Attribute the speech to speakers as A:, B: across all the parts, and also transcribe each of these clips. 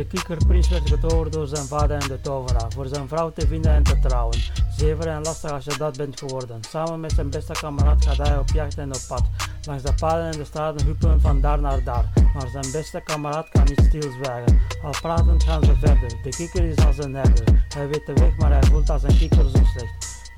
A: De kikkerprins werd getoverd door zijn vader en de tovenaar, voor zijn vrouw te vinden en te trouwen. Zever en lastig als je dat bent geworden. Samen met zijn beste kameraad gaat hij op jacht en op pad. Langs de paden en de straten huppelen van daar naar daar. Maar zijn beste kameraad kan niet stilzwijgen. Al pratend gaan ze verder. De kikker is als een herder. Hij weet de weg, maar hij voelt als een kikker.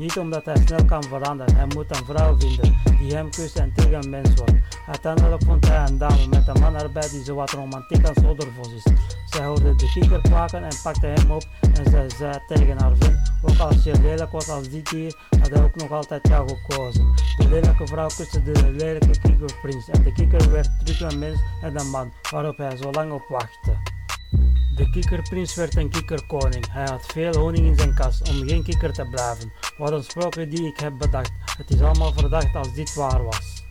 A: Niet omdat hij snel kan veranderen, hij moet een vrouw vinden die hem kust en tegen een mens wordt. Uiteindelijk vond hij een dame met een man erbij die zo wat romantiek als Oddervos is. Zij hoorde de kikker kwaken en pakte hem op en zij zei tegen haar vriend, ook als je lelijk was als dit dier, had hij ook nog altijd jou gekozen. De lelijke vrouw kuste de lelijke kikkerprins en de kikker werd terug een mens en een man, waarop hij zo lang op wachtte. De kikkerprins werd een kikkerkoning. Hij had veel honing in zijn kas om geen kikker te blijven. Wat een sprookje die ik heb bedacht. Het is allemaal verdacht als dit waar was.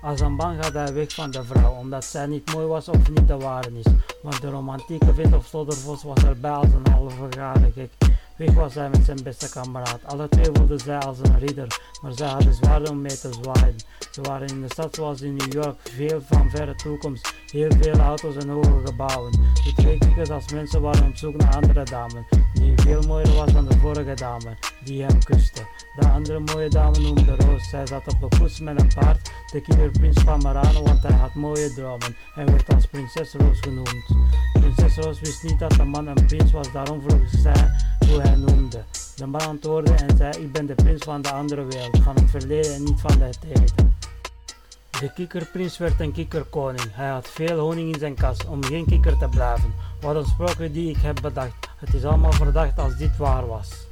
A: Als een man gaat hij weg van de vrouw, omdat zij niet mooi was of niet de ware is. Want de romantieke vent of sloddervos was erbij als een halve gek. Weg was hij met zijn beste kameraad. Alle twee wilden zij als een ridder, maar zij hadden zwaarden om mee te zwaaien. Ze waren in de stad zoals in New York, veel van verre toekomst, heel veel auto's en hoge gebouwen. De twee kikkers als mensen waren op zoek naar andere dame, die veel mooier was dan de vorige dame, die hem kuste. De andere mooie dame noemde Roos, zij zat op een poes met een paard. De kinderprins van Marano, want hij had mooie dromen en werd als prinses Roos genoemd. Prinses Roos wist niet dat de man een prins was, daarom vroeg zij hoe hij noemde. De man antwoordde en zei, ik ben de prins van de andere wereld, van het verleden en niet van het heden. De kikkerprins werd een kikkerkoning. Hij had veel honing in zijn kas om geen kikker te blijven. Wat een sprookje die ik heb bedacht. Het is allemaal verdacht als dit waar was.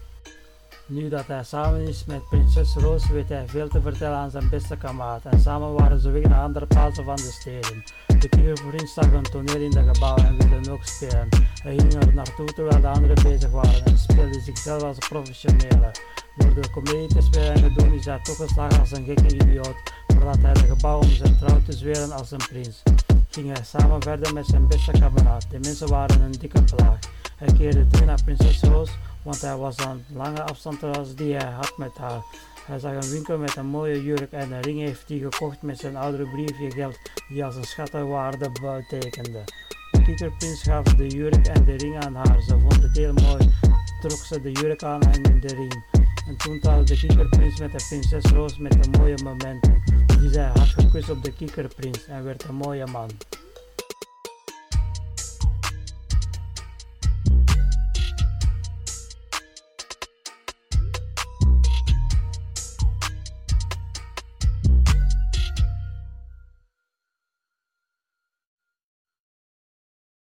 A: Nu dat hij samen is met prinses Roos, weet hij veel te vertellen aan zijn beste kameraad. En samen waren ze weg naar andere plaatsen van de steden. De kikkerprins zag een toneel in de gebouwen en wilde ook spelen. Hij ging er naartoe terwijl de anderen bezig waren en speelde zichzelf als een professionele. Door de comedie te spelen en te doen is hij toch geslagen als een gekke idioot, voordat hij de gebouw om zijn trouw te zweren als een prins. Ging hij samen verder met zijn beste kameraad. De mensen waren een dikke plaag. Hij keerde terug naar prinses Roos, want hij was aan lange afstand als die hij had met haar. Hij zag een winkel met een mooie jurk en een ring heeft hij gekocht met zijn oudere briefje geld die als een schattenwaarde betekende. De kikkerprins gaf de jurk en de ring aan haar. Ze vond het heel mooi, trok ze de jurk aan en de ring. En toen trouwde de kikkerprins met de prinses Roos met de mooie momenten. Die zij had gekust op de kikkerprins en werd een mooie man.